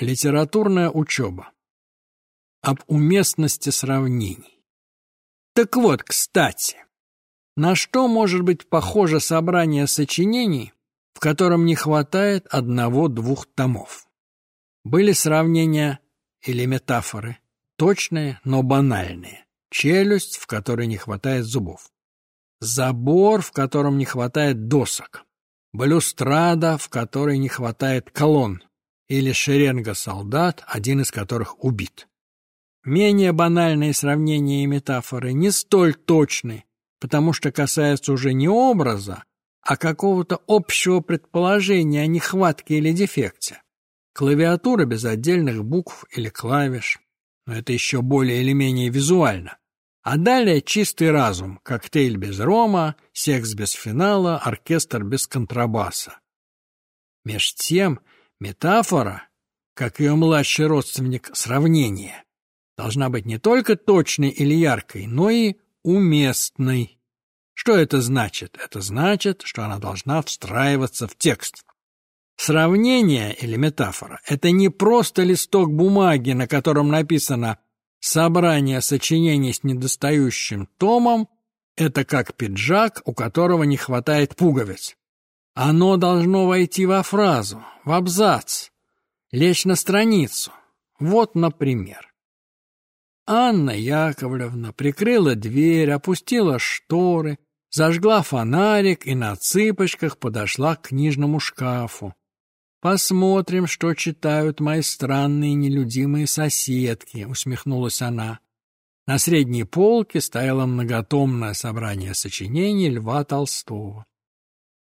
Литературная учеба. Об уместности сравнений. Так вот, кстати, на что может быть похоже собрание сочинений, в котором не хватает одного-двух томов? Были сравнения или метафоры, точные, но банальные. Челюсть, в которой не хватает зубов. Забор, в котором не хватает досок. Балюстрада, в которой не хватает колонн. Или шеренга солдат, один из которых убит. Менее банальные сравнения и метафоры не столь точны, потому что касаются уже не образа, а какого-то общего предположения о нехватке или дефекте. Клавиатура без отдельных букв или клавиш. Но это еще более или менее визуально. А далее чистый разум, коктейль без рома, секс без финала, оркестр без контрабаса. Меж тем, метафора, как ее младший родственник сравнение, должна быть не только точной или яркой, но и уместной. Что это значит? Это значит, что она должна встраиваться в текст. Сравнение или метафора — это не просто листок бумаги, на котором написано «собрание сочинений с недостающим томом» — это как пиджак, у которого не хватает пуговиц. Оно должно войти во фразу, в абзац, лечь на страницу. Вот, например. Анна Яковлевна прикрыла дверь, опустила шторы, зажгла фонарик и на цыпочках подошла к книжному шкафу. «Посмотрим, что читают мои странные нелюдимые соседки», — усмехнулась она. На средней полке стояло многотомное собрание сочинений Льва Толстого.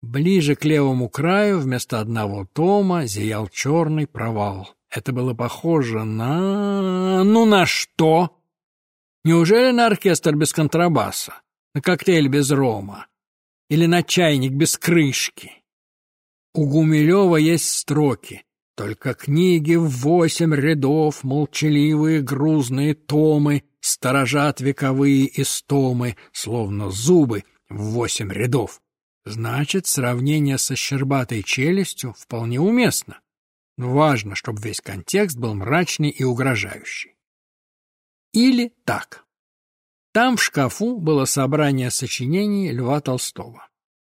Ближе к левому краю вместо одного тома зиял черный провал. Это было похоже на... ну на что? Неужели на оркестр без контрабаса? На коктейль без рома? Или на чайник без крышки? У Гумилева есть строки. Только книги в восемь рядов, молчаливые грузные томы, сторожат вековые истомы, словно зубы в восемь рядов. Значит, сравнение со щербатой челюстью вполне уместно. Но важно, чтобы весь контекст был мрачный и угрожающий. Или так. Там в шкафу было собрание сочинений Льва Толстого.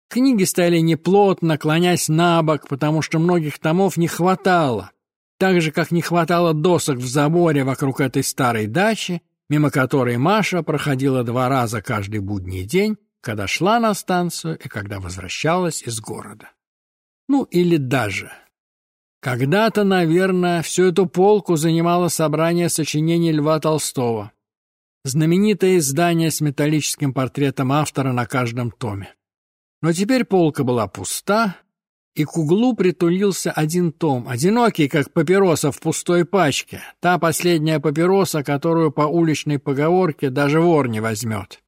Книги стояли неплотно, клонясь на бок, потому что многих томов не хватало, так же, как не хватало досок в заборе вокруг этой старой дачи, мимо которой Маша проходила два раза каждый будний день, когда шла на станцию и когда возвращалась из города. Ну, или даже. Когда-то, наверное, всю эту полку занимало собрание сочинений Льва Толстого. Знаменитое издание с металлическим портретом автора на каждом томе. Но теперь полка была пуста, и к углу притулился один том, одинокий, как папироса в пустой пачке, та последняя папироса, которую по уличной поговорке даже вор не возьмет.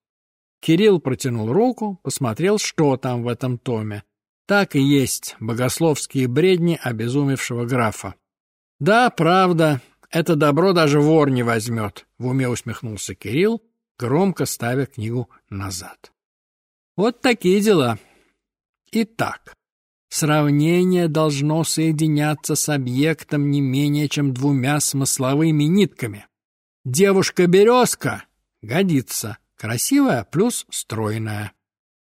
Кирилл протянул руку, посмотрел, что там в этом томе. Так и есть богословские бредни обезумевшего графа. «Да, правда, это добро даже вор не возьмет», — в уме усмехнулся Кирилл, громко ставя книгу назад. Вот такие дела. Итак, сравнение должно соединяться с объектом не менее чем двумя смысловыми нитками. Девушка-березка годится, красивая плюс стройная.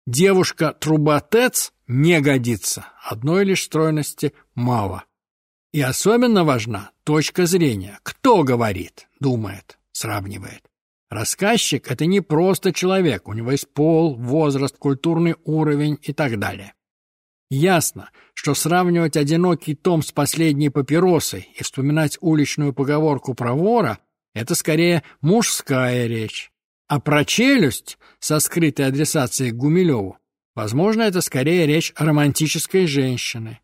Девушка-труботец не годится, одной лишь стройности мало. И особенно важна точка зрения. Кто говорит, думает, сравнивает. Рассказчик — это не просто человек, у него есть пол, возраст, культурный уровень и так далее. Ясно, что сравнивать одинокий том с последней папиросой и вспоминать уличную поговорку про вора — это скорее мужская речь. А про челюсть со скрытой адресацией к Гумилеву, возможно, это скорее речь романтической женщины.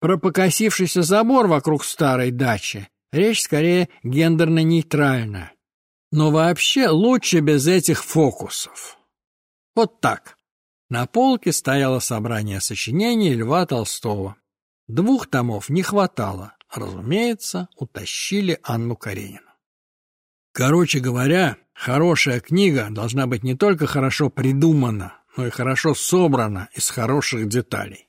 Про покосившийся забор вокруг старой дачи речь скорее гендерно-нейтральная. Но вообще лучше без этих фокусов. Вот так. На полке стояло собрание сочинений Льва Толстого. Двух томов не хватало. Разумеется, утащили Анну Каренину. Короче говоря, хорошая книга должна быть не только хорошо придумана, но и хорошо собрана из хороших деталей.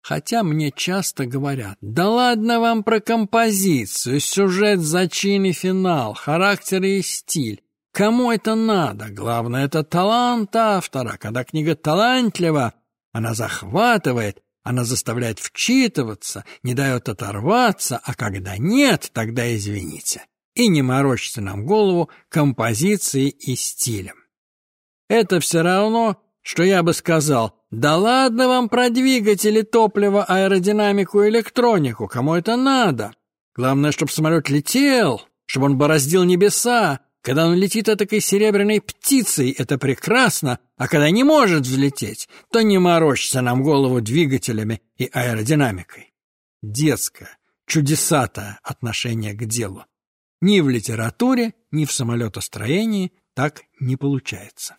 Хотя мне часто говорят, да ладно вам про композицию, сюжет, зачин и финал, характер и стиль. Кому это надо? Главное, это талант автора. Когда книга талантлива, она захватывает, она заставляет вчитываться, не дает оторваться, а когда нет, тогда извините. И не морочьте нам голову композицией и стилем. Это все равно, что я бы сказал, да ладно вам про двигатели, топливо, аэродинамику, электронику, кому это надо? Главное, чтобы самолет летел, чтобы он бороздил небеса. Когда он летит этакой серебряной птицей, это прекрасно, а когда не может взлететь, то не морочится нам голову двигателями и аэродинамикой. Детское, чудесатое отношение к делу. Ни в литературе, ни в самолетостроении так не получается.